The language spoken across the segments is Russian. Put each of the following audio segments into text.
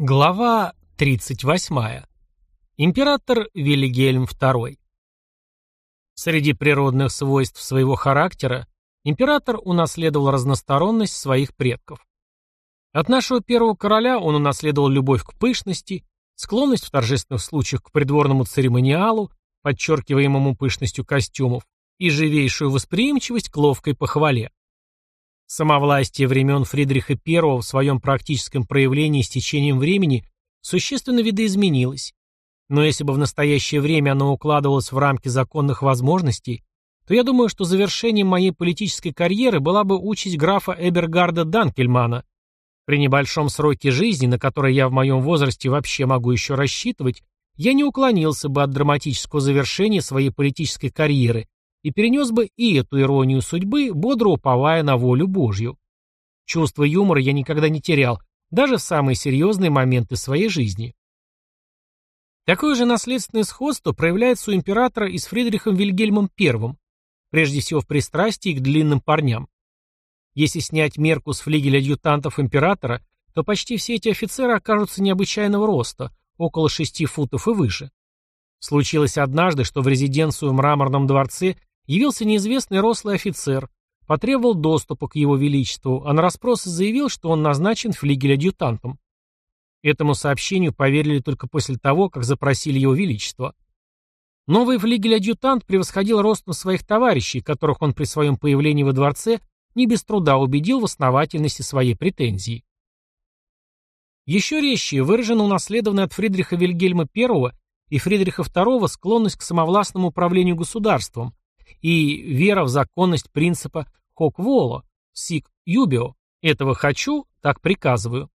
Глава 38. Император Вильгельм II. Среди природных свойств своего характера император унаследовал разносторонность своих предков. От нашего первого короля он унаследовал любовь к пышности, склонность в торжественных случаях к придворному церемониалу, подчеркиваемому пышностью костюмов, и живейшую восприимчивость к ловкой похвале. Самовластие времен Фридриха I в своем практическом проявлении с течением времени существенно видоизменилось. Но если бы в настоящее время оно укладывалось в рамки законных возможностей, то я думаю, что завершением моей политической карьеры была бы участь графа Эбергарда Данкельмана. При небольшом сроке жизни, на который я в моем возрасте вообще могу еще рассчитывать, я не уклонился бы от драматического завершения своей политической карьеры и перенес бы и эту иронию судьбы, бодро уповая на волю Божью. Чувство юмора я никогда не терял, даже в самые серьезные моменты своей жизни. Такое же наследственное сходство проявляется у императора и с Фридрихом Вильгельмом I, прежде всего в пристрастии к длинным парням. Если снять мерку с флигеля адъютантов императора, то почти все эти офицеры окажутся необычайного роста, около шести футов и выше. Случилось однажды, что в резиденцию в Мраморном дворце Явился неизвестный рослый офицер, потребовал доступа к его величеству, а на расспросы заявил, что он назначен флигель-адъютантом. Этому сообщению поверили только после того, как запросили его величество. Новый флигель-адъютант превосходил ростом своих товарищей, которых он при своем появлении во дворце не без труда убедил в основательности своей претензии. Еще резче выражена унаследованная от Фридриха Вильгельма I и Фридриха II склонность к самовластному управлению государством, и вера в законность принципа «хок-воло», «сик юбио» «этого хочу, так приказываю».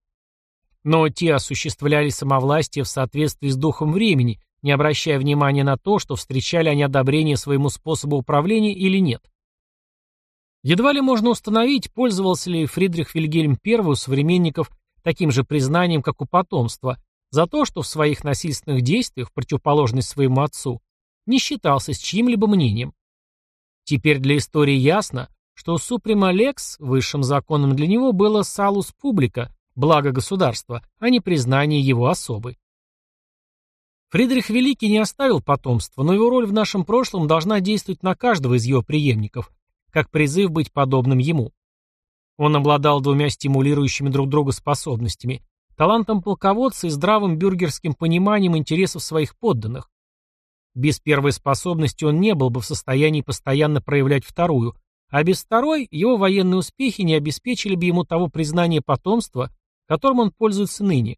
Но те осуществляли самовластие в соответствии с духом времени, не обращая внимания на то, что встречали они одобрение своему способу управления или нет. Едва ли можно установить, пользовался ли Фридрих Вильгельм I у современников таким же признанием, как у потомства, за то, что в своих насильственных действиях, противоположность своему отцу, не считался с чьим-либо мнением. Теперь для истории ясно, что Суприма Лекс, высшим законом для него, было салус публика, благо государства, а не признание его особы. Фридрих Великий не оставил потомства, но его роль в нашем прошлом должна действовать на каждого из его преемников, как призыв быть подобным ему. Он обладал двумя стимулирующими друг друга способностями – талантом полководца и здравым бюргерским пониманием интересов своих подданных. Без первой способности он не был бы в состоянии постоянно проявлять вторую, а без второй его военные успехи не обеспечили бы ему того признания потомства, которым он пользуется ныне.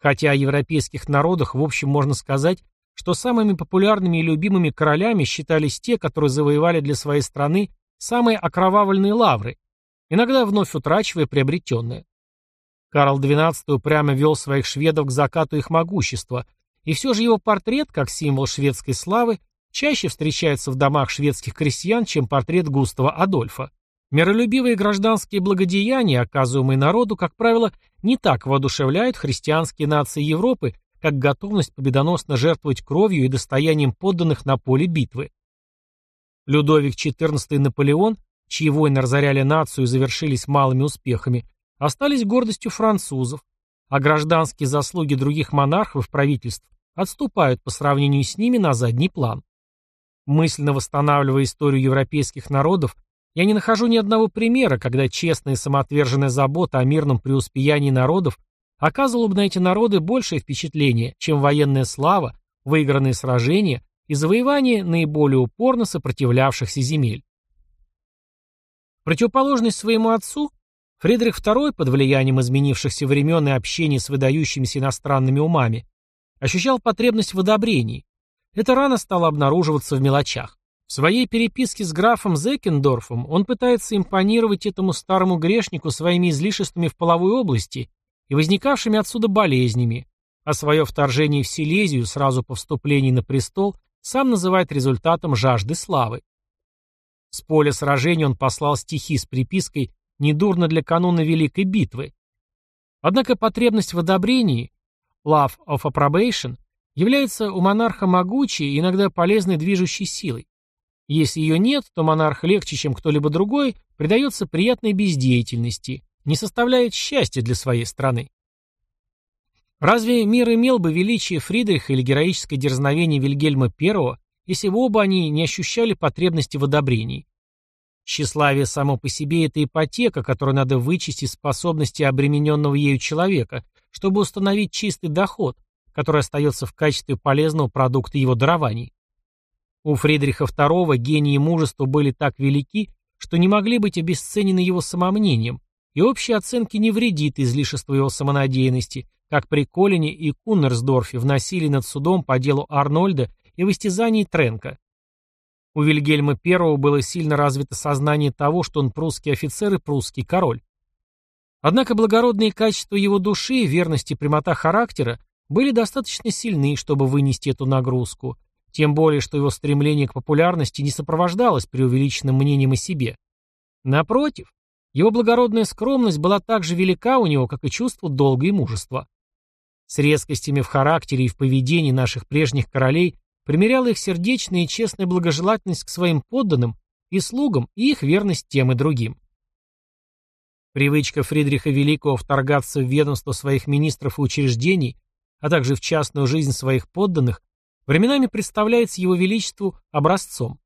Хотя о европейских народах в общем можно сказать, что самыми популярными и любимыми королями считались те, которые завоевали для своей страны самые окровавленные лавры, иногда вновь утрачивая приобретенное. Карл XII упрямо вел своих шведов к закату их могущества – и все же его портрет, как символ шведской славы, чаще встречается в домах шведских крестьян, чем портрет Густава Адольфа. Миролюбивые гражданские благодеяния, оказываемые народу, как правило, не так воодушевляют христианские нации Европы, как готовность победоносно жертвовать кровью и достоянием подданных на поле битвы. Людовик XIV Наполеон, чьи войны разоряли нацию и завершились малыми успехами, остались гордостью французов, а гражданские заслуги других монархов и правительств отступают по сравнению с ними на задний план. Мысленно восстанавливая историю европейских народов, я не нахожу ни одного примера, когда честная и самоотверженная забота о мирном преуспеянии народов оказывала бы на эти народы большее впечатление, чем военная слава, выигранные сражения и завоевание наиболее упорно сопротивлявшихся земель. Противоположность своему отцу, Фридрих II, под влиянием изменившихся времен и общения с выдающимися иностранными умами, ощущал потребность в одобрении. Это рано стало обнаруживаться в мелочах. В своей переписке с графом Зекендорфом он пытается импонировать этому старому грешнику своими излишествами в половой области и возникавшими отсюда болезнями, а свое вторжение в Силезию сразу по вступлении на престол сам называет результатом жажды славы. С поля сражения он послал стихи с припиской недурно для кануна Великой битвы. Однако потребность в одобрении, love of approbation, является у монарха могучей и иногда полезной движущей силой. Если ее нет, то монарх легче, чем кто-либо другой, предается приятной бездеятельности, не составляет счастья для своей страны. Разве мир имел бы величие Фридриха или героическое дерзновение Вильгельма I, если бы оба они не ощущали потребности в одобрении? Тщеславие само по себе – это ипотека, которую надо вычесть из способности обремененного ею человека, чтобы установить чистый доход, который остается в качестве полезного продукта его дарований. У Фридриха II гений и мужество были так велики, что не могли быть обесценены его самомнением, и общей оценки не вредит излишество его самонадеянности, как при Колине и Куннерсдорфе в насилии над судом по делу Арнольда и в истязании Тренка. У Вильгельма I было сильно развито сознание того, что он прусский офицер и прусский король. Однако благородные качества его души, верность и прямота характера были достаточно сильны, чтобы вынести эту нагрузку, тем более, что его стремление к популярности не сопровождалось преувеличенным мнением о себе. Напротив, его благородная скромность была так же велика у него, как и чувство долга и мужества. С резкостями в характере и в поведении наших прежних королей примеряла их сердечная и честная благожелательность к своим подданным и слугам и их верность тем и другим. Привычка Фридриха Великого вторгаться в ведомство своих министров и учреждений, а также в частную жизнь своих подданных, временами представляется его величеству образцом.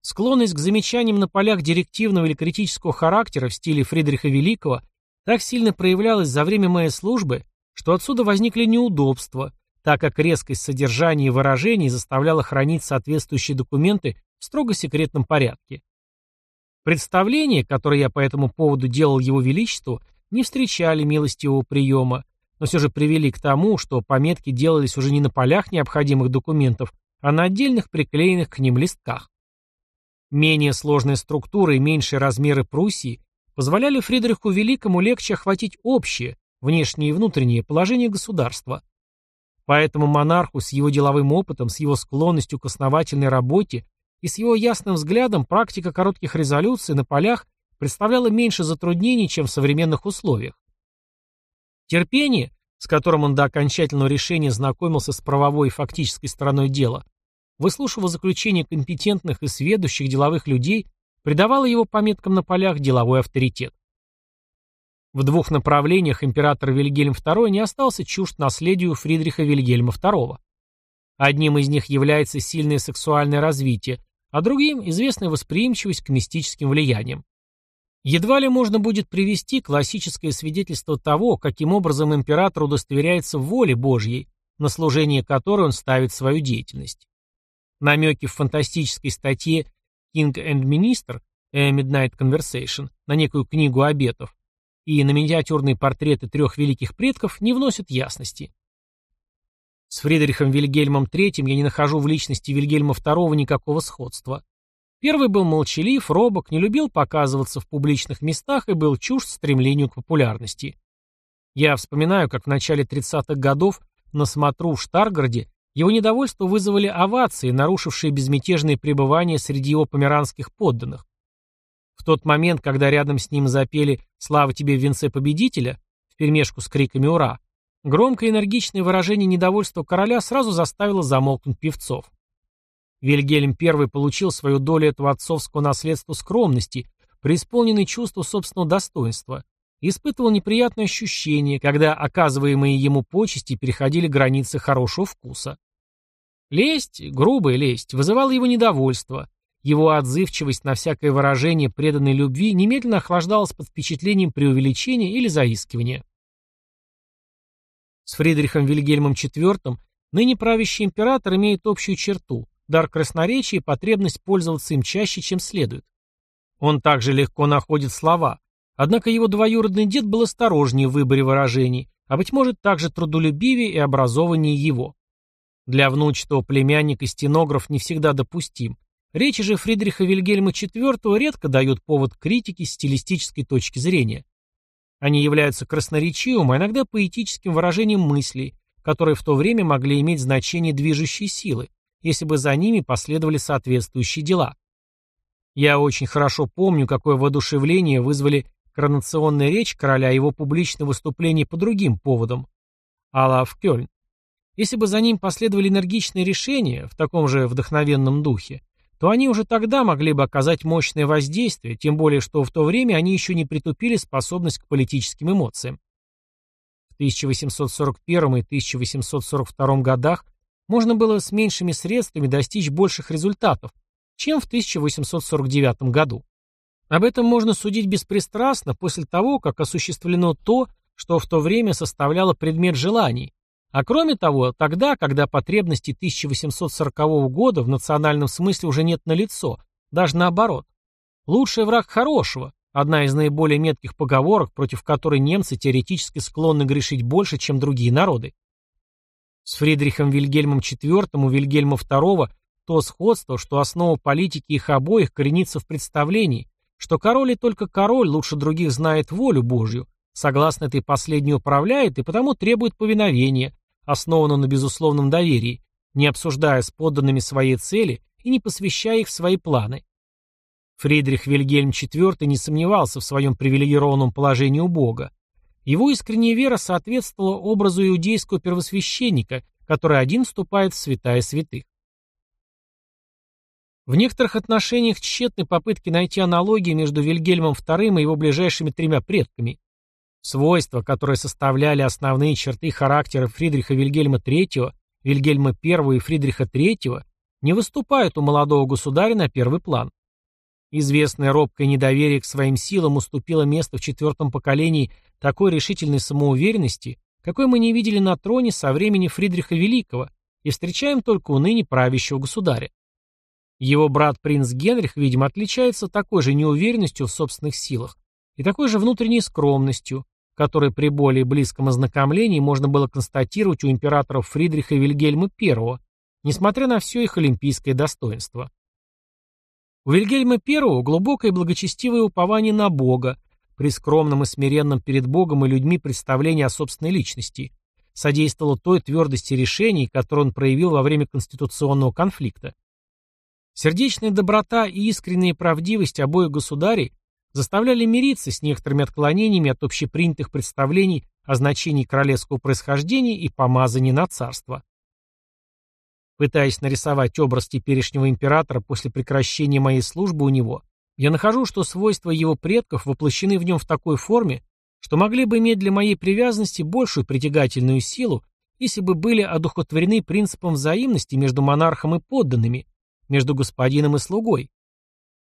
Склонность к замечаниям на полях директивного или критического характера в стиле Фридриха Великого так сильно проявлялась за время моей службы, что отсюда возникли неудобства, так как резкость содержания и выражений заставляла хранить соответствующие документы в строго секретном порядке. Представления, которые я по этому поводу делал Его Величеству, не встречали милостивого приема, но все же привели к тому, что пометки делались уже не на полях необходимых документов, а на отдельных приклеенных к ним листках. Менее сложная структура и меньшие размеры Пруссии позволяли Фридриху Великому легче охватить общее, внешнее и внутреннее положение государства. Поэтому монарху с его деловым опытом, с его склонностью к основательной работе и с его ясным взглядом практика коротких резолюций на полях представляла меньше затруднений, чем в современных условиях. Терпение, с которым он до окончательного решения знакомился с правовой и фактической стороной дела, выслушивал заключения компетентных и сведущих деловых людей, придавало его пометкам на полях деловой авторитет. В двух направлениях император Вильгельм II не остался чужд наследию Фридриха Вильгельма II. Одним из них является сильное сексуальное развитие, а другим – известная восприимчивость к мистическим влияниям. Едва ли можно будет привести классическое свидетельство того, каким образом император удостоверяется в воле Божьей, на служение которой он ставит свою деятельность. Намеки в фантастической статье King and Minister A Midnight Conversation на некую книгу обетов и на миниатюрные портреты трех великих предков не вносят ясности. С Фридрихом Вильгельмом III я не нахожу в личности Вильгельма II никакого сходства. Первый был молчалив, робок, не любил показываться в публичных местах и был чужд стремлению к популярности. Я вспоминаю, как в начале 30-х годов на смотру в Штаргороде его недовольство вызвали овации, нарушившие безмятежное пребывание среди его померанских подданных. В тот момент, когда рядом с ним запели «Слава тебе в венце победителя», вперемешку с криками «Ура!», громкое энергичное выражение недовольства короля сразу заставило замолкнуть певцов. Вильгельм I получил свою долю этого отцовского наследства скромности, преисполненной чувства собственного достоинства, испытывал неприятное ощущение, когда оказываемые ему почести переходили границы хорошего вкуса. Лесть, грубая лесть, вызывала его недовольство, его отзывчивость на всякое выражение преданной любви немедленно охлаждалась под впечатлением преувеличения или заискивания. С Фридрихом Вильгельмом IV ныне правящий император имеет общую черту – дар красноречия и потребность пользоваться им чаще, чем следует. Он также легко находит слова, однако его двоюродный дед был осторожнее в выборе выражений, а, быть может, также трудолюбивее и образованнее его. Для внучатого племянника стенограф не всегда допустим, Речи же Фридриха Вильгельма IV редко дают повод к критике с стилистической точки зрения. Они являются красноречивым, а иногда поэтическим выражением мыслей, которые в то время могли иметь значение движущей силы, если бы за ними последовали соответствующие дела. Я очень хорошо помню, какое воодушевление вызвали коронационная речь короля и его публичное выступление по другим поводам. Алла в Кёльн. Если бы за ним последовали энергичные решения в таком же вдохновенном духе, то они уже тогда могли бы оказать мощное воздействие, тем более что в то время они еще не притупили способность к политическим эмоциям. В 1841 и 1842 годах можно было с меньшими средствами достичь больших результатов, чем в 1849 году. Об этом можно судить беспристрастно после того, как осуществлено то, что в то время составляло предмет желаний, а кроме того, тогда, когда потребности 1840 года в национальном смысле уже нет налицо, даже наоборот. Лучший враг хорошего – одна из наиболее метких поговорок, против которой немцы теоретически склонны грешить больше, чем другие народы. С Фридрихом Вильгельмом IV у Вильгельма II то сходство, что основа политики их обоих коренится в представлении, что король и только король лучше других знает волю Божью, согласно этой последней управляет и потому требует повиновения, основанного на безусловном доверии, не обсуждая с подданными свои цели и не посвящая их в свои планы. Фридрих Вильгельм IV не сомневался в своем привилегированном положении у Бога. Его искренняя вера соответствовала образу иудейского первосвященника, который один вступает в святая святых. В некоторых отношениях тщетны попытки найти аналогии между Вильгельмом II и его ближайшими тремя предками. Свойства, которые составляли основные черты характера Фридриха Вильгельма III, Вильгельма I и Фридриха III, не выступают у молодого государя на первый план. Известное робкое недоверие к своим силам уступило место в четвертом поколении такой решительной самоуверенности, какой мы не видели на троне со времени Фридриха Великого и встречаем только у ныне правящего государя. Его брат принц Генрих, видимо, отличается такой же неуверенностью в собственных силах и такой же внутренней скромностью, которой при более близком ознакомлении можно было констатировать у императоров Фридриха и Вильгельма I, несмотря на все их олимпийское достоинство. У Вильгельма I глубокое и благочестивое упование на Бога, при скромном и смиренном перед Богом и людьми представлении о собственной личности, содействовало той твердости решений, которую он проявил во время конституционного конфликта. Сердечная доброта и искренняя правдивость обоих государей заставляли мириться с некоторыми отклонениями от общепринятых представлений о значении королевского происхождения и помазания на царство. Пытаясь нарисовать образ теперешнего императора после прекращения моей службы у него, я нахожу, что свойства его предков воплощены в нем в такой форме, что могли бы иметь для моей привязанности большую притягательную силу, если бы были одухотворены принципом взаимности между монархом и подданными, между господином и слугой.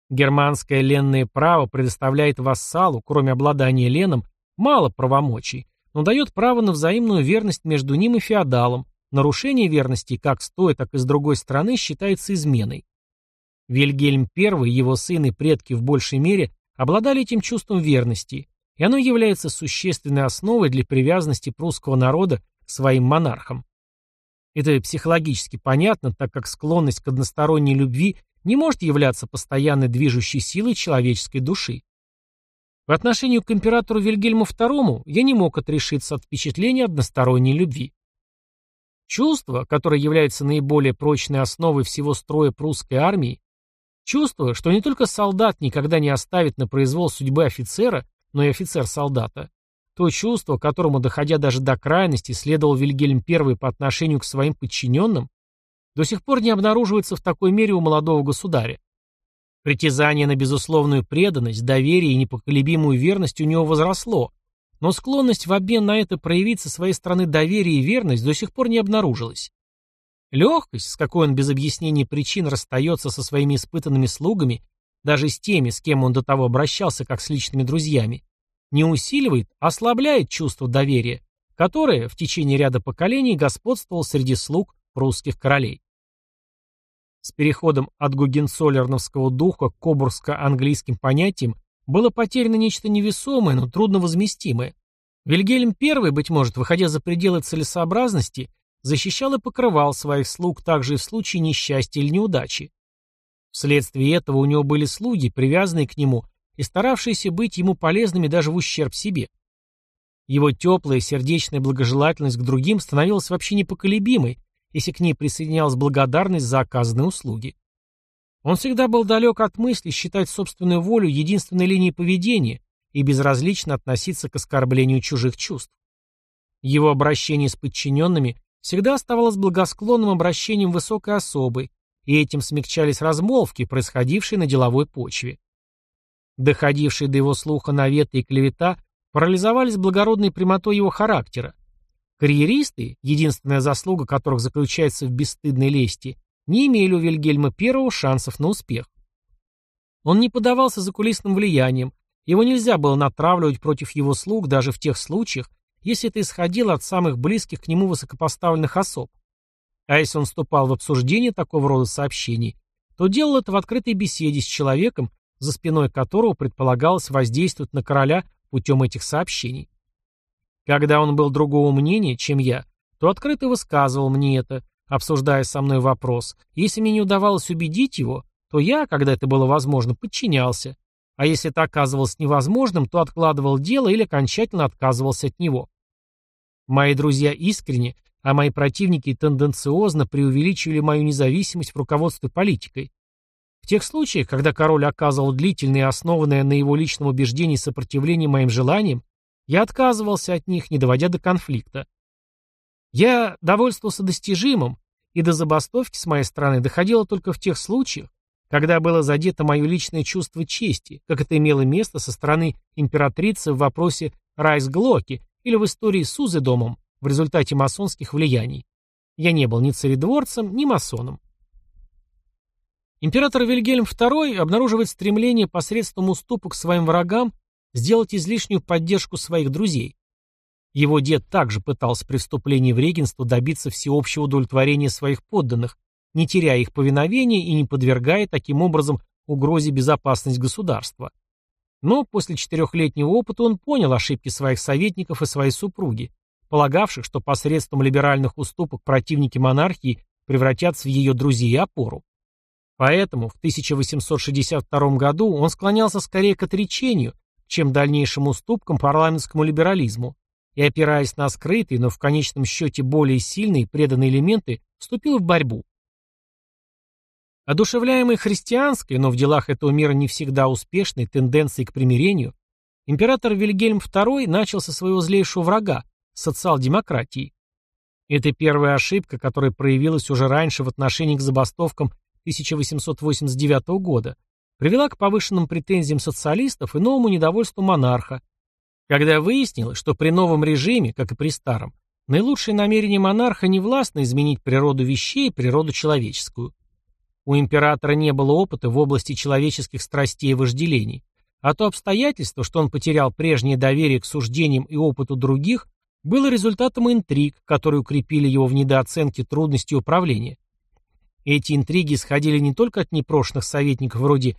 Германское ленное право предоставляет вассалу, кроме обладания леном, мало правомочий, но дает право на взаимную верность между ним и феодалом. Нарушение верности как с той, так и с другой стороны считается изменой. Вильгельм I, его сын и предки в большей мере обладали этим чувством верности, и оно является существенной основой для привязанности прусского народа к своим монархам. Это психологически понятно, так как склонность к односторонней любви не может являться постоянной движущей силой человеческой души. В отношении к императору Вильгельму II я не мог отрешиться от впечатления односторонней любви. Чувство, которое является наиболее прочной основой всего строя прусской армии, чувство, что не только солдат никогда не оставит на произвол судьбы офицера, но и офицер солдата, то чувство, которому, доходя даже до крайности, следовал Вильгельм I по отношению к своим подчиненным, до сих пор не обнаруживается в такой мере у молодого государя. Притязание на безусловную преданность, доверие и непоколебимую верность у него возросло, но склонность в обмен на это проявить со своей стороны доверие и верность до сих пор не обнаружилась. Легкость, с какой он без объяснения причин расстается со своими испытанными слугами, даже с теми, с кем он до того обращался как с личными друзьями, не усиливает, а ослабляет чувство доверия, которое в течение ряда поколений господствовало среди слуг прусских королей. С переходом от гугенцоллерновского духа к кобурско-английским понятиям было потеряно нечто невесомое, но трудновозместимое. Вильгельм I, быть может, выходя за пределы целесообразности, защищал и покрывал своих слуг также и в случае несчастья или неудачи. Вследствие этого у него были слуги, привязанные к нему и старавшиеся быть ему полезными даже в ущерб себе. Его теплая сердечная благожелательность к другим становилась вообще непоколебимой, если к ней присоединялась благодарность за оказанные услуги. Он всегда был далек от мысли считать собственную волю единственной линией поведения и безразлично относиться к оскорблению чужих чувств. Его обращение с подчиненными всегда оставалось благосклонным обращением высокой особы, и этим смягчались размолвки, происходившие на деловой почве. Доходившие до его слуха наветы и клевета парализовались благородной прямотой его характера. Карьеристы, единственная заслуга которых заключается в бесстыдной лести, не имели у Вильгельма I шансов на успех. Он не поддавался закулисным влияниям, его нельзя было натравливать против его слуг даже в тех случаях, если это исходило от самых близких к нему высокопоставленных особ. А если он вступал в обсуждение такого рода сообщений, то делал это в открытой беседе с человеком, за спиной которого предполагалось воздействовать на короля путем этих сообщений. Когда он был другого мнения, чем я, то открыто высказывал мне это, обсуждая со мной вопрос. Если мне не удавалось убедить его, то я, когда это было возможно, подчинялся. А если это оказывалось невозможным, то откладывал дело или окончательно отказывался от него. Мои друзья искренне, а мои противники тенденциозно преувеличивали мою независимость в руководстве политикой. В тех случаях, когда король оказывал длительное основанное на его личном убеждении сопротивление моим желаниям, я отказывался от них, не доводя до конфликта. Я довольствовался достижимым, и до забастовки с моей стороны доходило только в тех случаях, когда было задето мое личное чувство чести, как это имело место со стороны императрицы в вопросе Райсглоки или в истории с Узедомом в результате масонских влияний. Я не был ни царедворцем, ни масоном. Император Вильгельм II обнаруживает стремление посредством уступок своим врагам сделать излишнюю поддержку своих друзей. Его дед также пытался при вступлении в регенство добиться всеобщего удовлетворения своих подданных, не теряя их повиновения и не подвергая таким образом угрозе безопасность государства. Но после четырехлетнего опыта он понял ошибки своих советников и своей супруги, полагавших, что посредством либеральных уступок противники монархии превратятся в ее друзей и опору. Поэтому в 1862 году он склонялся скорее к отречению, чем дальнейшим уступкам парламентскому либерализму, и, опираясь на скрытые, но в конечном счете более сильные преданные элементы, вступил в борьбу. Одушевляемый христианской, но в делах этого мира не всегда успешной тенденцией к примирению, император Вильгельм II начал со своего злейшего врага – социал-демократии. Это первая ошибка, которая проявилась уже раньше в отношении к забастовкам 1889 года, привела к повышенным претензиям социалистов и новому недовольству монарха, когда выяснилось, что при новом режиме, как и при старом, наилучшие намерения монарха не властно изменить природу вещей и природу человеческую. У императора не было опыта в области человеческих страстей и вожделений, а то обстоятельство, что он потерял прежнее доверие к суждениям и опыту других, было результатом интриг, которые укрепили его в недооценке трудностей управления. Эти интриги исходили не только от непрошенных советников вроде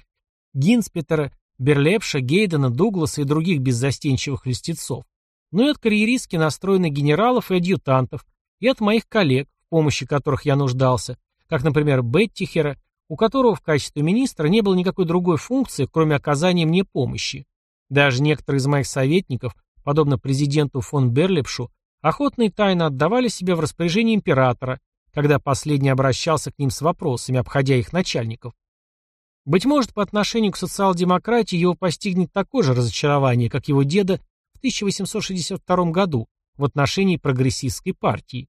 Гинспетера, Берлепша, Гейдена, Дугласа и других беззастенчивых льстецов, но и от карьеристски настроенных генералов и адъютантов, и от моих коллег, в помощи которых я нуждался, как, например, Беттихера, у которого в качестве министра не было никакой другой функции, кроме оказания мне помощи. Даже некоторые из моих советников, подобно президенту фон Берлепшу, охотно и тайно отдавали себе в распоряжение императора, когда последний обращался к ним с вопросами, обходя их начальников. Быть может, по отношению к социал-демократии его постигнет такое же разочарование, как его деда в 1862 году в отношении прогрессистской партии.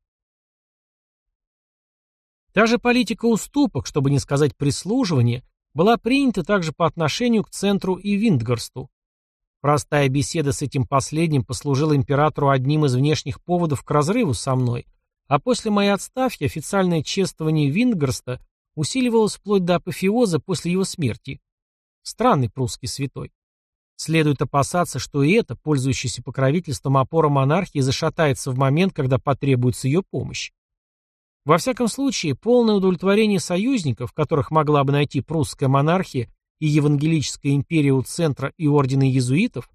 Та же политика уступок, чтобы не сказать прислуживания, была принята также по отношению к центру и Виндгорсту. Простая беседа с этим последним послужила императору одним из внешних поводов к разрыву со мной, а после моей отставки официальное чествование Виндгорста усиливалось вплоть до апофеоза после его смерти. Странный прусский святой. Следует опасаться, что и это, пользующееся покровительством опора монархии, зашатается в момент, когда потребуется ее помощь. Во всяком случае, полное удовлетворение союзников, которых могла бы найти прусская монархия и евангелическая империя у центра и ордена иезуитов,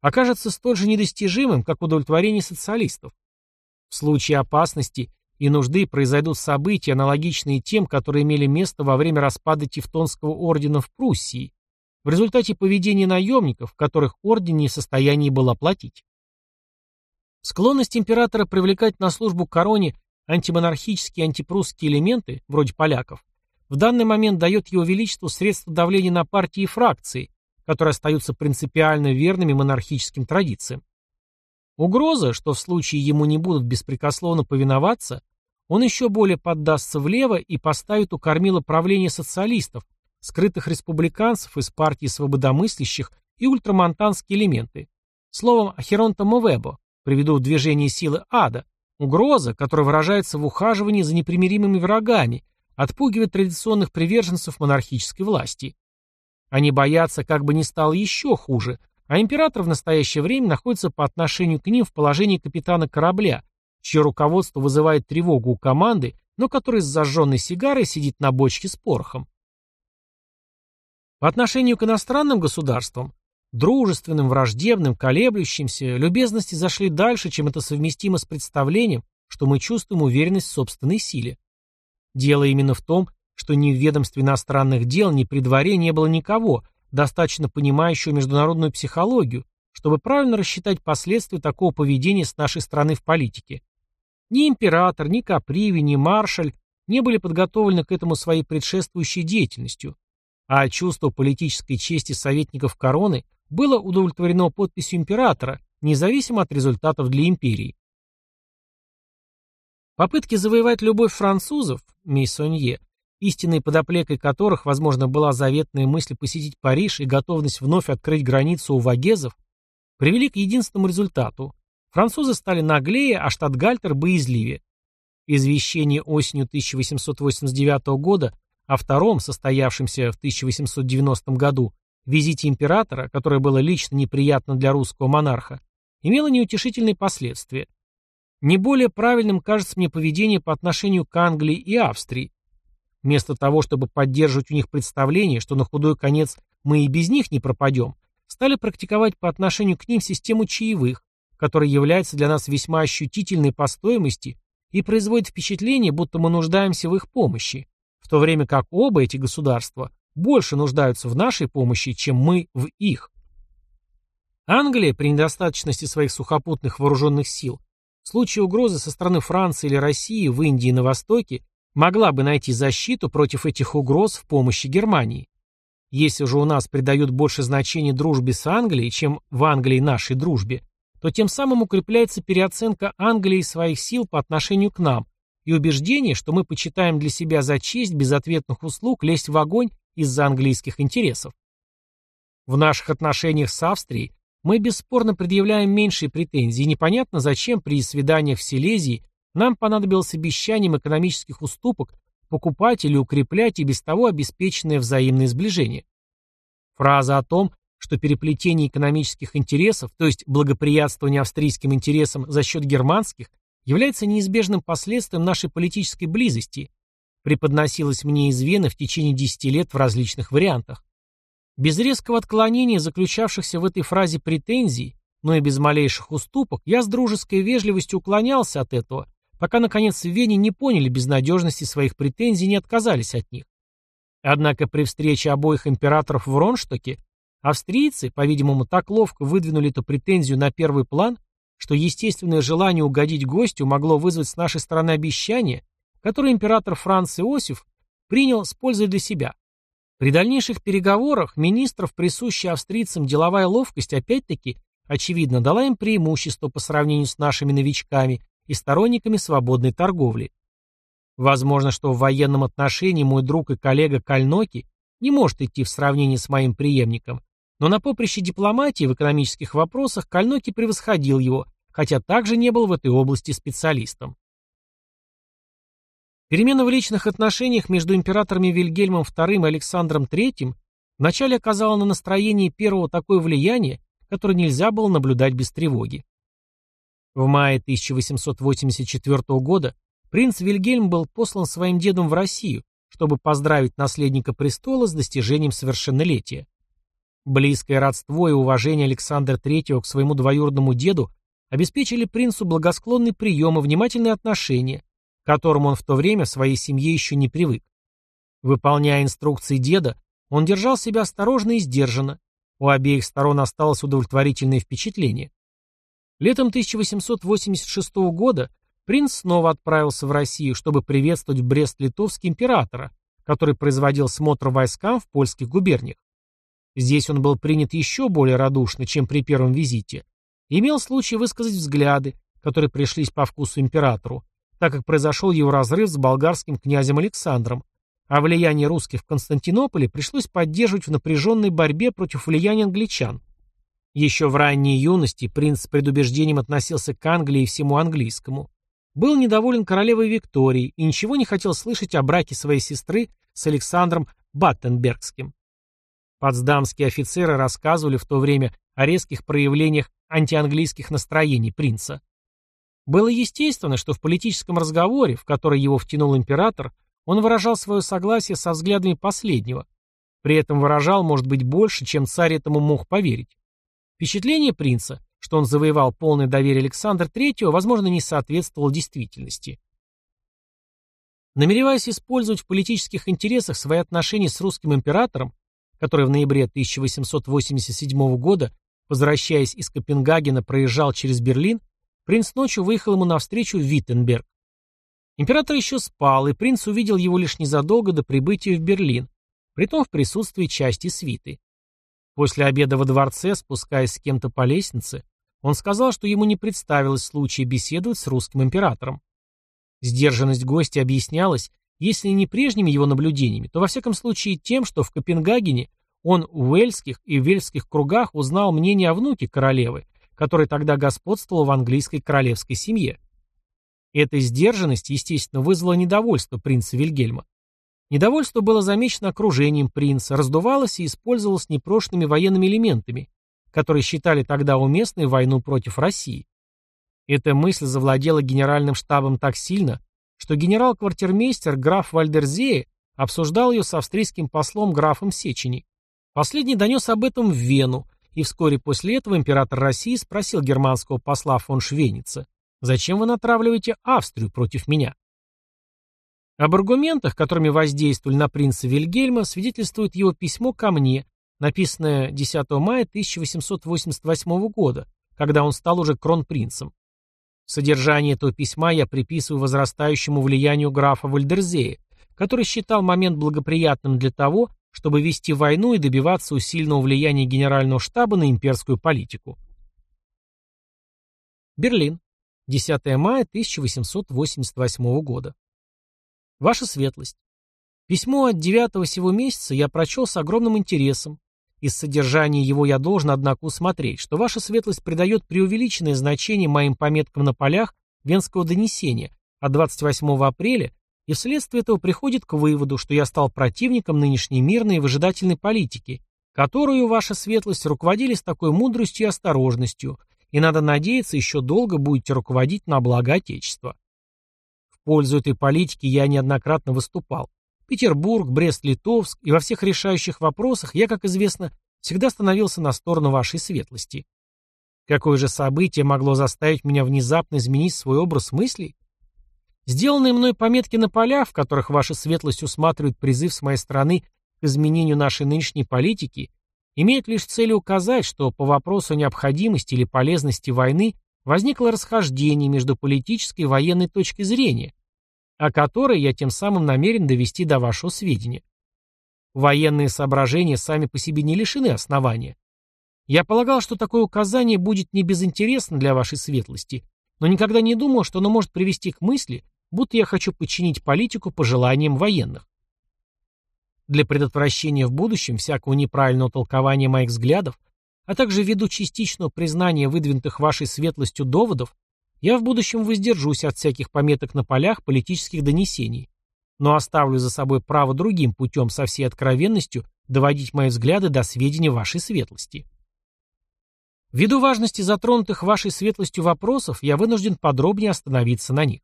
окажется столь же недостижимым, как удовлетворение социалистов. В случае опасности и нужды произойдут события, аналогичные тем, которые имели место во время распада Тевтонского ордена в Пруссии, в результате поведения наемников, которых орден не в состоянии был оплатить. Склонность императора привлекать на службу короне антимонархические антипрусские элементы, вроде поляков, в данный момент дает его величеству средства давления на партии и фракции, которые остаются принципиально верными монархическим традициям. Угроза, что в случае ему не будут беспрекословно повиноваться, он еще более поддастся влево и поставит у кормила правления социалистов, скрытых республиканцев из партии свободомыслящих и ультрамонтанские элементы, Словом, Ахеронтомовебо, приведу в движение силы ада, угроза, которая выражается в ухаживании за непримиримыми врагами, отпугивает традиционных приверженцев монархической власти. Они боятся, как бы ни стало еще хуже, а император в настоящее время находится по отношению к ним в положении капитана корабля, чье руководство вызывает тревогу у команды, но который с зажженной сигарой сидит на бочке с порохом. По отношению к иностранным государствам, дружественным, враждебным, колеблющимся, любезности зашли дальше, чем это совместимо с представлением, что мы чувствуем уверенность в собственной силе. Дело именно в том, что ни в ведомстве иностранных дел, ни при дворе не было никого, достаточно понимающего международную психологию, чтобы правильно рассчитать последствия такого поведения с нашей стороны в политике. Ни император, ни Каприви, ни маршаль не были подготовлены к этому своей предшествующей деятельностью, а чувство политической чести советников короны было удовлетворено подписью императора, независимо от результатов для империи. Попытки завоевать любовь французов, Мейсонье, истинной подоплекой которых, возможно, была заветная мысль посетить Париж и готовность вновь открыть границу у вагезов, привели к единственному результату. Французы стали наглее, а штатгальтер боязливее. Извещение осенью 1889 года о втором, состоявшемся в 1890 году, визите императора, которое было лично неприятно для русского монарха, имело неутешительные последствия. Не более правильным кажется мне поведение по отношению к Англии и Австрии. Вместо того, чтобы поддерживать у них представление, что на худой конец мы и без них не пропадем, стали практиковать по отношению к ним систему чаевых, которая является для нас весьма ощутительной по стоимости и производит впечатление, будто мы нуждаемся в их помощи, в то время как оба эти государства больше нуждаются в нашей помощи, чем мы в их. Англия при недостаточности своих сухопутных вооруженных сил в случае угрозы со стороны Франции или России в Индии и на Востоке могла бы найти защиту против этих угроз в помощи Германии. Если же у нас придают больше значения дружбе с Англией, чем в Англии нашей дружбе, то тем самым укрепляется переоценка Англии своих сил по отношению к нам и убеждение, что мы почитаем для себя за честь безответных услуг лезть в огонь из-за английских интересов. В наших отношениях с Австрией мы бесспорно предъявляем меньшие претензии, и непонятно, зачем при свиданиях в Силезии нам понадобилось обещанием экономических уступок покупать или укреплять и без того обеспеченное взаимное сближение. Фраза о том, что переплетение экономических интересов, то есть благоприятствование австрийским интересам за счет германских, является неизбежным последствием нашей политической близости, преподносилась мне из Вены в течение десяти лет в различных вариантах. Без резкого отклонения заключавшихся в этой фразе претензий, но и без малейших уступок, я с дружеской вежливостью уклонялся от этого, пока, наконец, в Вене не поняли безнадежности своих претензий и не отказались от них. Однако при встрече обоих императоров в Ронштоке австрийцы, по-видимому, так ловко выдвинули эту претензию на первый план, что естественное желание угодить гостю могло вызвать с нашей стороны обещание, которое император Франц Иосиф принял с пользой для себя. При дальнейших переговорах министров, присущая австрийцам деловая ловкость, опять-таки, очевидно, дала им преимущество по сравнению с нашими новичками и сторонниками свободной торговли. Возможно, что в военном отношении мой друг и коллега Кальноки не может идти в сравнении с моим преемником, но на поприще дипломатии в экономических вопросах Кальноки превосходил его, хотя также не был в этой области специалистом. Перемена в личных отношениях между императорами Вильгельмом II и Александром III вначале оказала на настроение первого такое влияние, которое нельзя было наблюдать без тревоги. В мае 1884 года принц Вильгельм был послан своим дедом в Россию, чтобы поздравить наследника престола с достижением совершеннолетия. Близкое родство и уважение Александра III к своему двоюродному деду обеспечили принцу благосклонный прием и внимательные отношения, к которому он в то время в своей семье еще не привык. Выполняя инструкции деда, он держал себя осторожно и сдержанно. У обеих сторон осталось удовлетворительное впечатление. Летом 1886 года принц снова отправился в Россию, чтобы приветствовать в Брест-Литовске императора, который производил смотр войскам в польских губерниях. Здесь он был принят еще более радушно, чем при первом визите, имел случай высказать взгляды, которые пришлись по вкусу императору, так как произошел его разрыв с болгарским князем Александром, а влияние русских в Константинополе пришлось поддерживать в напряженной борьбе против влияния англичан. Еще в ранней юности принц с предубеждением относился к Англии и всему английскому. Был недоволен королевой Викторией и ничего не хотел слышать о браке своей сестры с Александром Баттенбергским. Потсдамские офицеры рассказывали в то время о резких проявлениях антианглийских настроений принца. Было естественно, что в политическом разговоре, в который его втянул император, он выражал свое согласие со взглядами последнего. При этом выражал, может быть, больше, чем царь этому мог поверить. Впечатление принца, что он завоевал полное доверие Александра III, возможно, не соответствовало действительности. Намереваясь использовать в политических интересах свои отношения с русским императором, который в ноябре 1887 года, возвращаясь из Копенгагена, проезжал через Берлин, принц ночью выехал ему навстречу в Виттенберг. Император еще спал, и принц увидел его лишь незадолго до прибытия в Берлин, притом в присутствии части свиты. После обеда во дворце, спускаясь с кем-то по лестнице, он сказал, что ему не представилось случая беседовать с русским императором. Сдержанность гостя объяснялась, если не прежними его наблюдениями, то во всяком случае тем, что в Копенгагене он в уэльских и вельских кругах узнал мнение о внуке королевы, который тогда господствовал в английской королевской семье. Эта сдержанность, естественно, вызвала недовольство принца Вильгельма. Недовольство было замечено окружением принца, раздувалось и использовалось непрошенными военными элементами, которые считали тогда уместной войну против России. Эта мысль завладела генеральным штабом так сильно, что генерал-квартирмейстер граф Вальдерзее обсуждал ее с австрийским послом графом Сечени. Последний донес об этом в Вену, и вскоре после этого император России спросил германского посла фон Швейница, «Зачем вы натравливаете Австрию против меня?» Об аргументах, которыми воздействовали на принца Вильгельма, свидетельствует его письмо ко мне, написанное 10 мая 1888 года, когда он стал уже кронпринцем. Содержание этого письма я приписываю возрастающему влиянию графа Вальдерзея, который считал момент благоприятным для того, чтобы вести войну и добиваться усиленного влияния генерального штаба на имперскую политику. Берлин. 10 мая 1888 года. Ваша светлость. Письмо от 9 сего месяца я прочел с огромным интересом. Из содержания его я должен, однако, усмотреть, что ваша светлость придает преувеличенное значение моим пометкам на полях Венского донесения от 28 апреля и вследствие этого приходит к выводу, что я стал противником нынешней мирной и выжидательной политики, которую ваша светлость руководили с такой мудростью и осторожностью, и надо надеяться, еще долго будете руководить на благо Отечества пользу этой политики я неоднократно выступал. Петербург, Брест-Литовск и во всех решающих вопросах я, как известно, всегда становился на сторону вашей светлости. Какое же событие могло заставить меня внезапно изменить свой образ мыслей? Сделанные мной пометки на полях, в которых ваша светлость усматривает призыв с моей стороны к изменению нашей нынешней политики, имеют лишь цель указать, что по вопросу необходимости или полезности войны возникло расхождение между политической и военной точкой зрения, о которой я тем самым намерен довести до вашего сведения. Военные соображения сами по себе не лишены основания. Я полагал, что такое указание будет не безинтересно для вашей светлости, но никогда не думал, что оно может привести к мысли, будто я хочу подчинить политику пожеланиям военных. Для предотвращения в будущем всякого неправильного толкования моих взглядов, а также ввиду частичного признания выдвинутых вашей светлостью доводов, я в будущем воздержусь от всяких пометок на полях политических донесений, но оставлю за собой право другим путем со всей откровенностью доводить мои взгляды до сведения вашей светлости. Ввиду важности затронутых вашей светлостью вопросов, я вынужден подробнее остановиться на них.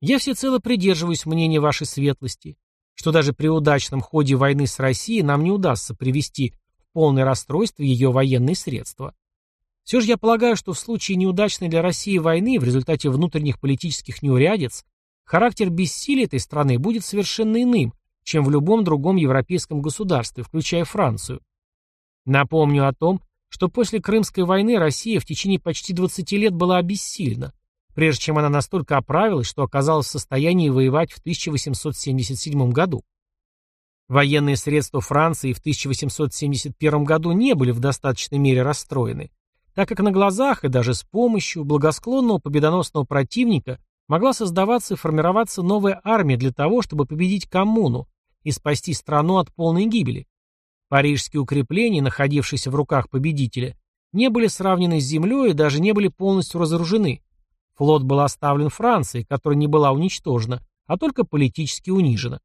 Я всецело придерживаюсь мнения вашей светлости, что даже при удачном ходе войны с Россией нам не удастся привести полное расстройство ее военные средства. Все же я полагаю, что в случае неудачной для России войны в результате внутренних политических неурядиц характер бессилия этой страны будет совершенно иным, чем в любом другом европейском государстве, включая Францию. Напомню о том, что после Крымской войны Россия в течение почти 20 лет была обессильна, прежде чем она настолько оправилась, что оказалась в состоянии воевать в 1877 году. Военные средства Франции в 1871 году не были в достаточной мере расстроены, так как на глазах и даже с помощью благосклонного победоносного противника могла создаваться и формироваться новая армия для того, чтобы победить коммуну и спасти страну от полной гибели. Парижские укрепления, находившиеся в руках победителя, не были сравнены с землей и даже не были полностью разоружены. Флот был оставлен Францией, которая не была уничтожена, а только политически унижена.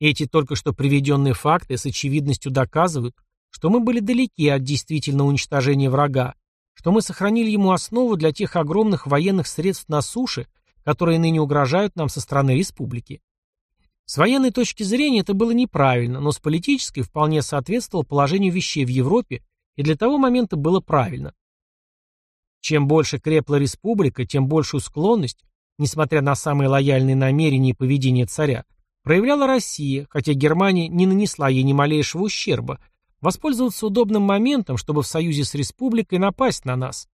Эти только что приведенные факты с очевидностью доказывают, что мы были далеки от действительного уничтожения врага, что мы сохранили ему основу для тех огромных военных средств на суше, которые ныне угрожают нам со стороны республики. С военной точки зрения это было неправильно, но с политической вполне соответствовало положению вещей в Европе и для того момента было правильно. Чем больше крепла республика, тем большую склонность, несмотря на самые лояльные намерения и поведение царя, проявляла Россия, хотя Германия не нанесла ей ни малейшего ущерба, воспользоваться удобным моментом, чтобы в союзе с республикой напасть на нас.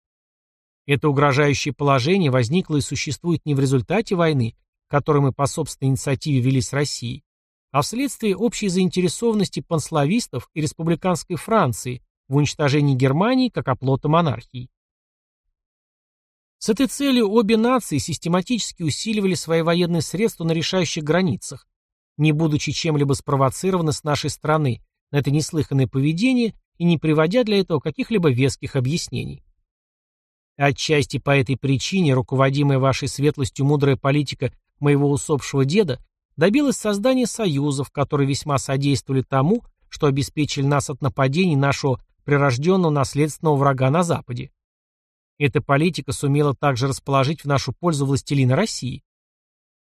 Это угрожающее положение возникло и существует не в результате войны, которую мы по собственной инициативе вели с Россией, а вследствие общей заинтересованности панславистов и республиканской Франции в уничтожении Германии как оплота монархии. С этой целью обе нации систематически усиливали свои военные средства на решающих границах, не будучи чем-либо спровоцированы с нашей стороны, на это неслыханное поведение и не приводя для этого каких-либо веских объяснений. Отчасти по этой причине руководимая вашей светлостью мудрая политика моего усопшего деда добилась создания союзов, которые весьма содействовали тому, что обеспечили нас от нападений нашего прирожденного наследственного врага на Западе. Эта политика сумела также расположить в нашу пользу властелина России.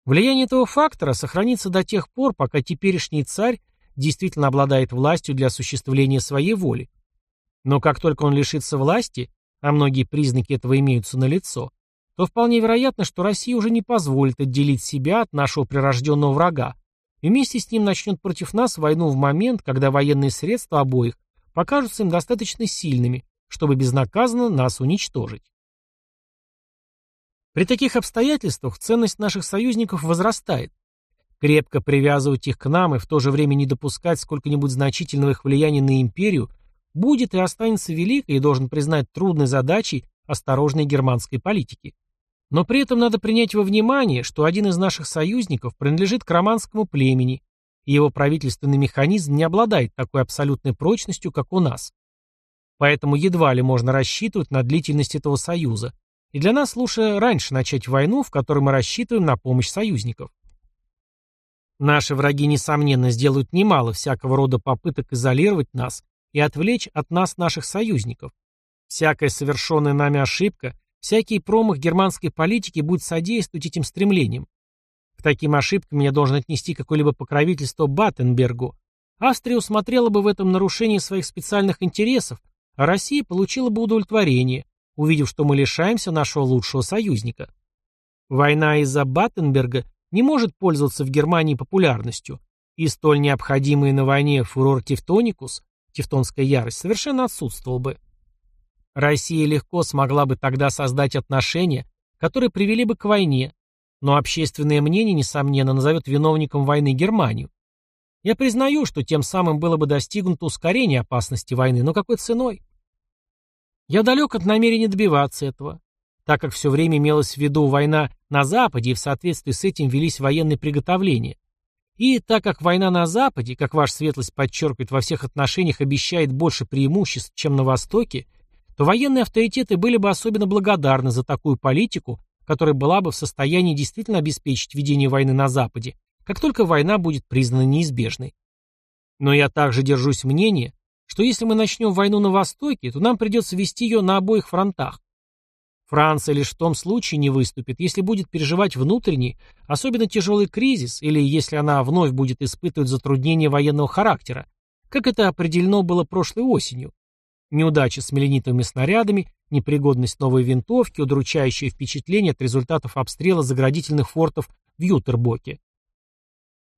Влияние этого фактора сохранится до тех пор, пока теперешний царь действительно обладает властью для осуществления своей воли. Но как только он лишится власти, а многие признаки этого имеются налицо, то вполне вероятно, что Россия уже не позволит отделить себя от нашего прирожденного врага, и вместе с ним начнет против нас войну в момент, когда военные средства обоих покажутся им достаточно сильными, чтобы безнаказанно нас уничтожить. При таких обстоятельствах ценность наших союзников возрастает, Крепко привязывать их к нам и в то же время не допускать сколько-нибудь значительного их влияния на империю будет и останется великой и должен признать трудной задачей осторожной германской политики. Но при этом надо принять во внимание, что один из наших союзников принадлежит к романскому племени, и его правительственный механизм не обладает такой абсолютной прочностью, как у нас. Поэтому едва ли можно рассчитывать на длительность этого союза, и для нас лучше раньше начать войну, в которой мы рассчитываем на помощь союзников. Наши враги, несомненно, сделают немало всякого рода попыток изолировать нас и отвлечь от нас наших союзников. Всякая совершенная нами ошибка, всякий промах германской политики будет содействовать этим стремлениям. К таким ошибкам я должен отнести какое-либо покровительство Баттенбергу. Австрия усмотрела бы в этом нарушение своих специальных интересов, а Россия получила бы удовлетворение, увидев, что мы лишаемся нашего лучшего союзника. Война из-за Баттенберга не может пользоваться в Германии популярностью, и столь необходимый на войне фурор Тевтоникус, тевтонская ярость, совершенно отсутствовал бы. Россия легко смогла бы тогда создать отношения, которые привели бы к войне, но общественное мнение, несомненно, назовет виновником войны Германию. Я признаю, что тем самым было бы достигнуто ускорение опасности войны, но какой ценой? Я далек от намерения добиваться этого так как все время имелась в виду война на Западе и в соответствии с этим велись военные приготовления. И так как война на Западе, как ваша светлость подчеркивает, во всех отношениях обещает больше преимуществ, чем на Востоке, то военные авторитеты были бы особенно благодарны за такую политику, которая была бы в состоянии действительно обеспечить ведение войны на Западе, как только война будет признана неизбежной. Но я также держусь мнения, что если мы начнем войну на Востоке, то нам придется вести ее на обоих фронтах, Франция лишь в том случае не выступит, если будет переживать внутренний, особенно тяжелый кризис, или если она вновь будет испытывать затруднения военного характера, как это определено было прошлой осенью. Неудача с меленитовыми снарядами, непригодность новой винтовки, удручающее впечатление от результатов обстрела заградительных фортов в Ютербоке.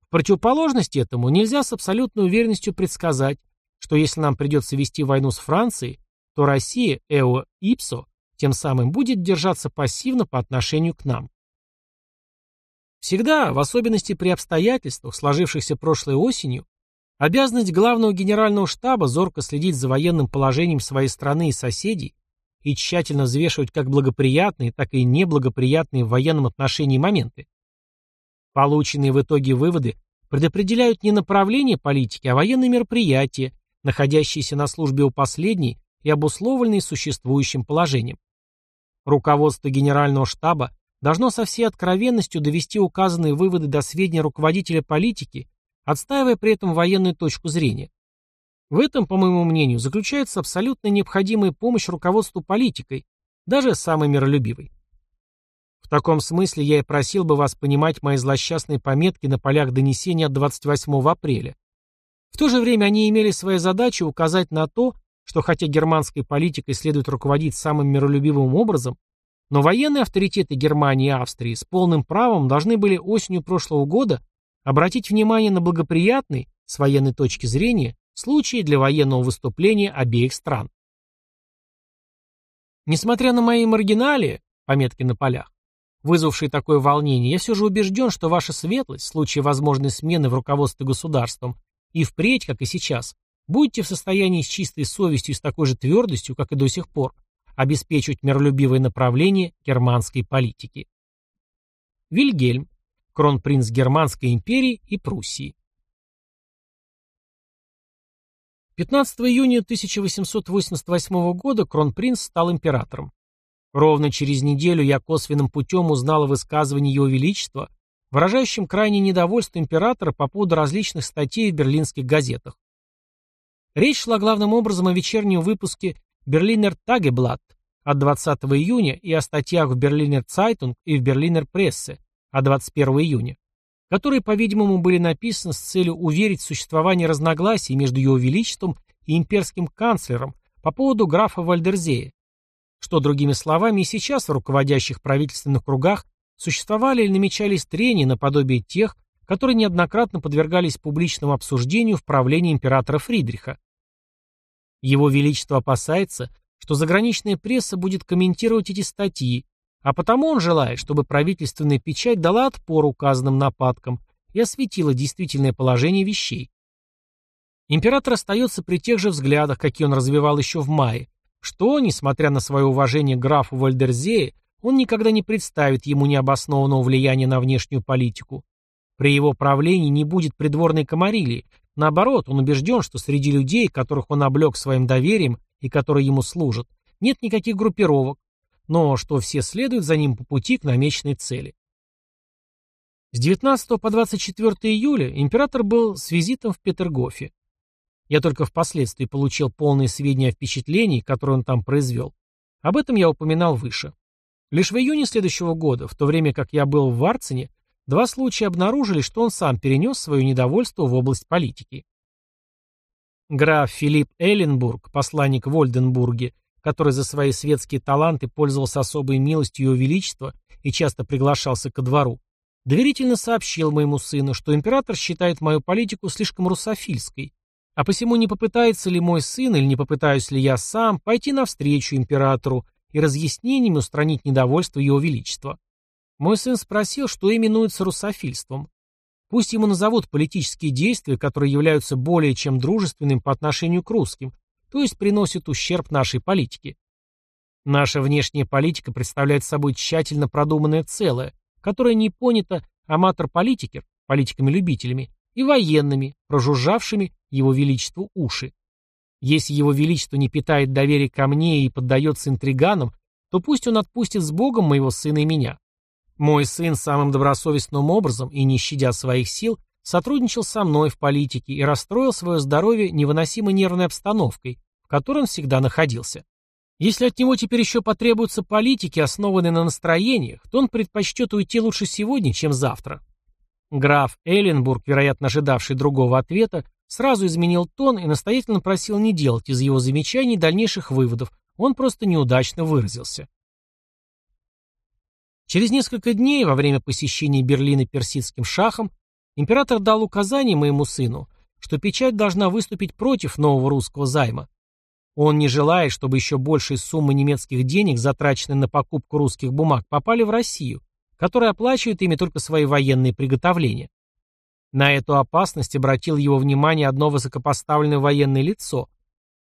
В противоположность этому нельзя с абсолютной уверенностью предсказать, что если нам придется вести войну с Францией, то Россия, Эо Ипсо, тем самым будет держаться пассивно по отношению к нам. Всегда, в особенности при обстоятельствах, сложившихся прошлой осенью, обязанность главного генерального штаба зорко следить за военным положением своей страны и соседей и тщательно взвешивать как благоприятные, так и неблагоприятные в военном отношении моменты. Полученные в итоге выводы предопределяют не направление политики, а военные мероприятия находящиеся на службе у последней и обусловленные существующим положением. Руководство Генерального штаба должно со всей откровенностью довести указанные выводы до сведения руководителя политики, отстаивая при этом военную точку зрения. В этом, по моему мнению, заключается абсолютно необходимая помощь руководству политикой, даже самой миролюбивой. В таком смысле я и просил бы вас понимать мои злосчастные пометки на полях донесения от 28 апреля. В то же время они имели своей задачей указать на то, что хотя германской политикой следует руководить самым миролюбивым образом, но военные авторитеты Германии и Австрии с полным правом должны были осенью прошлого года обратить внимание на благоприятный, с военной точки зрения, случай для военного выступления обеих стран. Несмотря на мои маргиналии, пометки на полях, вызвавшие такое волнение, я все же убежден, что ваша светлость, в случае возможной смены в руководстве государством, и впредь, как и сейчас, будете в состоянии с чистой совестью и с такой же твердостью, как и до сих пор, обеспечивать миролюбивое направление германской политики. Вильгельм, кронпринц Германской империи и Пруссии. 15 июня 1888 года кронпринц стал императором. Ровно через неделю я косвенным путем узнал о высказывании Его Величества, выражающем крайнее недовольство императора по поводу различных статей в берлинских газетах. Речь шла главным образом о вечернем выпуске Берлинер Тагеблат от 20 июня и о статьях в Берлинер Цайтунг и в Берлинер Прессе от 21 июня, которые, по-видимому, были написаны с целью уверить в существование разногласий между Его Величеством и имперским канцлером по поводу графа Вальдерзея, что, другими словами, и сейчас в руководящих правительственных кругах существовали или намечались трения наподобие тех, которые неоднократно подвергались публичному обсуждению в правлении императора Фридриха. Его Величество опасается, что заграничная пресса будет комментировать эти статьи, а потому он желает, чтобы правительственная печать дала отпор указанным нападкам и осветила действительное положение вещей. Император остается при тех же взглядах, какие он развивал еще в мае, что, несмотря на свое уважение графу Вальдерзее, он никогда не представит ему необоснованного влияния на внешнюю политику. При его правлении не будет придворной комарилии, Наоборот, он убежден, что среди людей, которых он облег своим доверием и которые ему служат, нет никаких группировок, но что все следуют за ним по пути к намеченной цели. С 19 по 24 июля император был с визитом в Петергофе. Я только впоследствии получил полные сведения о впечатлении, которое он там произвел. Об этом я упоминал выше. Лишь в июне следующего года, в то время как я был в Варцине, Два случая обнаружили, что он сам перенес свое недовольство в область политики. Граф Филипп Элленбург, посланник в Ольденбурге, который за свои светские таланты пользовался особой милостью Его Величества и часто приглашался ко двору, доверительно сообщил моему сыну, что император считает мою политику слишком русофильской, а посему не попытается ли мой сын или не попытаюсь ли я сам пойти навстречу императору и разъяснениями устранить недовольство Его Величества. Мой сын спросил, что именуется русофильством. Пусть ему назовут политические действия, которые являются более чем дружественными по отношению к русским, то есть приносят ущерб нашей политике. Наша внешняя политика представляет собой тщательно продуманное целое, которое не понято аматор-политикер, политиками-любителями, и военными, прожужжавшими его величеству уши. Если его величество не питает доверия ко мне и поддается интриганам, то пусть он отпустит с Богом моего сына и меня. Мой сын самым добросовестным образом и не щадя своих сил сотрудничал со мной в политике и расстроил свое здоровье невыносимо нервной обстановкой, в которой он всегда находился. Если от него теперь еще потребуются политики, основанные на настроениях, то он предпочтет уйти лучше сегодня, чем завтра. Граф Элленбург, вероятно ожидавший другого ответа, сразу изменил тон и настоятельно просил не делать из его замечаний дальнейших выводов, он просто неудачно выразился. Через несколько дней, во время посещения Берлина персидским шахом, император дал указание моему сыну, что печать должна выступить против нового русского займа. Он не желает, чтобы еще большие суммы немецких денег, затраченные на покупку русских бумаг, попали в Россию, которая оплачивает ими только свои военные приготовления. На эту опасность обратил его внимание одно высокопоставленное военное лицо.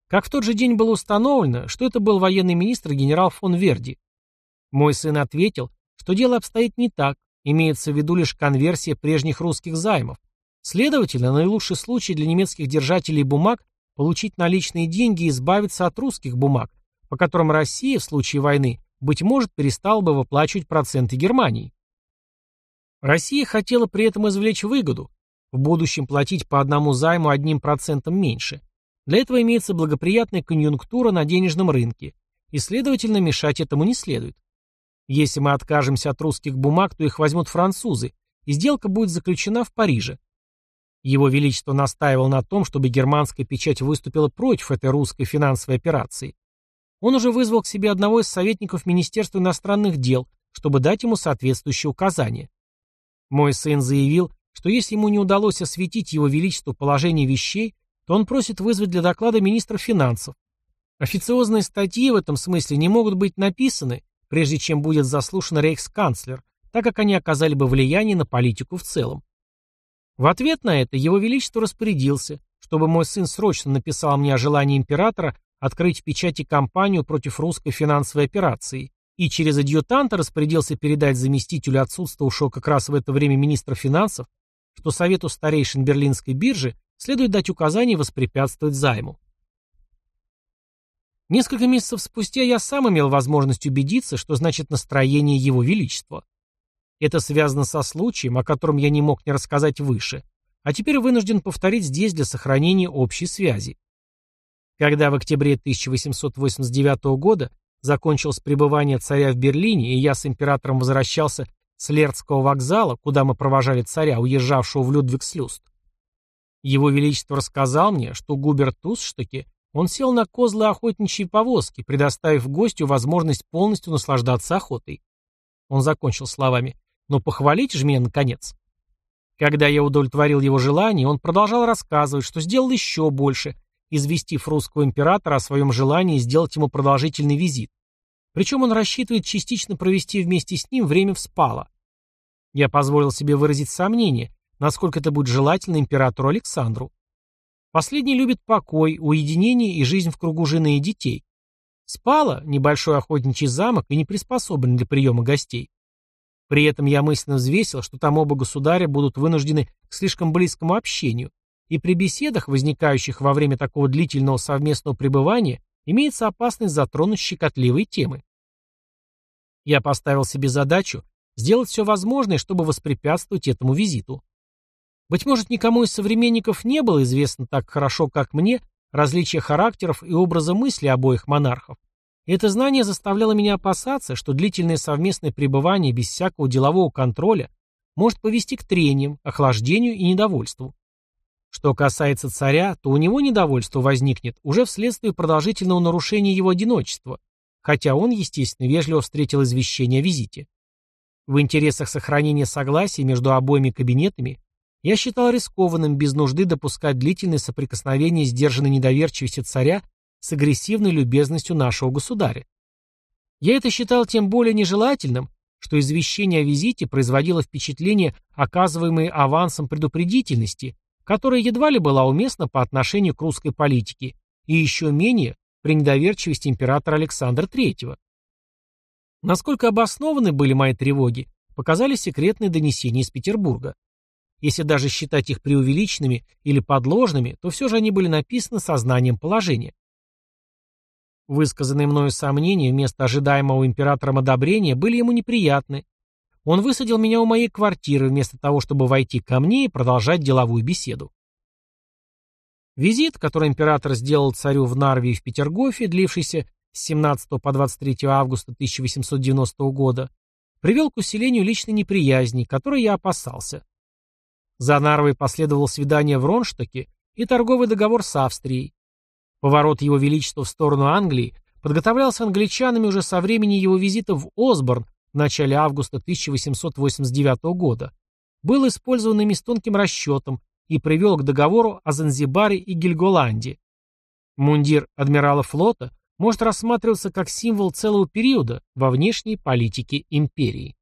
Как в тот же день было установлено, что это был военный министр генерал фон Верди. Мой сын ответил, что дело обстоит не так, имеется в виду лишь конверсия прежних русских займов. Следовательно, наилучший случай для немецких держателей бумаг получить наличные деньги и избавиться от русских бумаг, по которым Россия в случае войны, быть может, перестала бы выплачивать проценты Германии. Россия хотела при этом извлечь выгоду, в будущем платить по одному займу одним процентом меньше. Для этого имеется благоприятная конъюнктура на денежном рынке, и, следовательно, мешать этому не следует. Если мы откажемся от русских бумаг, то их возьмут французы, и сделка будет заключена в Париже. Его Величество настаивал на том, чтобы германская печать выступила против этой русской финансовой операции. Он уже вызвал к себе одного из советников Министерства иностранных дел, чтобы дать ему соответствующие указания. Мой сын заявил, что если ему не удалось осветить его величеству положение вещей, то он просит вызвать для доклада министра финансов. Официозные статьи в этом смысле не могут быть написаны, прежде чем будет заслушан рейхсканцлер, так как они оказали бы влияние на политику в целом. В ответ на это его величество распорядился, чтобы мой сын срочно написал мне о желании императора открыть в печати кампанию против русской финансовой операции, и через адъютанта распорядился передать заместителю отсутствовавшего как раз в это время министра финансов, что Совету старейшин Берлинской биржи следует дать указание воспрепятствовать займу. Несколько месяцев спустя я сам имел возможность убедиться, что значит настроение Его Величества. Это связано со случаем, о котором я не мог не рассказать выше, а теперь вынужден повторить здесь для сохранения общей связи. Когда в октябре 1889 года закончилось пребывание царя в Берлине, и я с императором возвращался с Лерцкого вокзала, куда мы провожали царя, уезжавшего в Людвигслюст. Его Величество рассказал мне, что Губерт Тусштаки, он сел на козлы охотничьей повозки, предоставив гостю возможность полностью наслаждаться охотой. Он закончил словами «Ну похвалите же меня, наконец». Когда я удовлетворил его желание, он продолжал рассказывать, что сделал еще больше, известив русского императора о своем желании сделать ему продолжительный визит. Причем он рассчитывает частично провести вместе с ним время в спала. Я позволил себе выразить сомнение, насколько это будет желательно императору Александру. Последний любит покой, уединение и жизнь в кругу жены и детей. Спала – небольшой охотничий замок и не приспособлен для приема гостей. При этом я мысленно взвесил, что там оба государя будут вынуждены к слишком близкому общению, и при беседах, возникающих во время такого длительного совместного пребывания, имеется опасность затронуть щекотливые темы. Я поставил себе задачу сделать все возможное, чтобы воспрепятствовать этому визиту. Быть может, никому из современников не было известно так хорошо, как мне, различия характеров и образа мысли обоих монархов. И это знание заставляло меня опасаться, что длительное совместное пребывание без всякого делового контроля может повести к трениям, охлаждению и недовольству. Что касается царя, то у него недовольство возникнет уже вследствие продолжительного нарушения его одиночества, хотя он, естественно, вежливо встретил извещение о визите. В интересах сохранения согласия между обоими кабинетами я считал рискованным без нужды допускать длительное соприкосновение сдержанной недоверчивости царя с агрессивной любезностью нашего государя. Я это считал тем более нежелательным, что извещение о визите производило впечатление оказываемой авансом предупредительности, которая едва ли была уместна по отношению к русской политике, и еще менее при недоверчивости императора Александра III. Насколько обоснованы были мои тревоги, показали секретные донесения из Петербурга. Если даже считать их преувеличенными или подложными, то все же они были написаны сознанием положения. Высказанные мною сомнения вместо ожидаемого императором одобрения были ему неприятны, он высадил меня у моей квартиры, вместо того, чтобы войти ко мне и продолжать деловую беседу. Визит, который император сделал царю в Нарве и в Петергофе, длившийся с 17 по 23 августа 1890 года, привел к усилению личной неприязни, которой я опасался. За Нарвой последовало свидание в Ронштаке и торговый договор с Австрией. Поворот его величества в сторону Англии подготовлялся англичанами уже со времени его визита в Осборн в начале августа 1889 года, был использован ими с тонким расчетом и привел к договору о Занзибаре и Гельголанде. Мундир адмирала флота может рассматриваться как символ целого периода во внешней политике империи.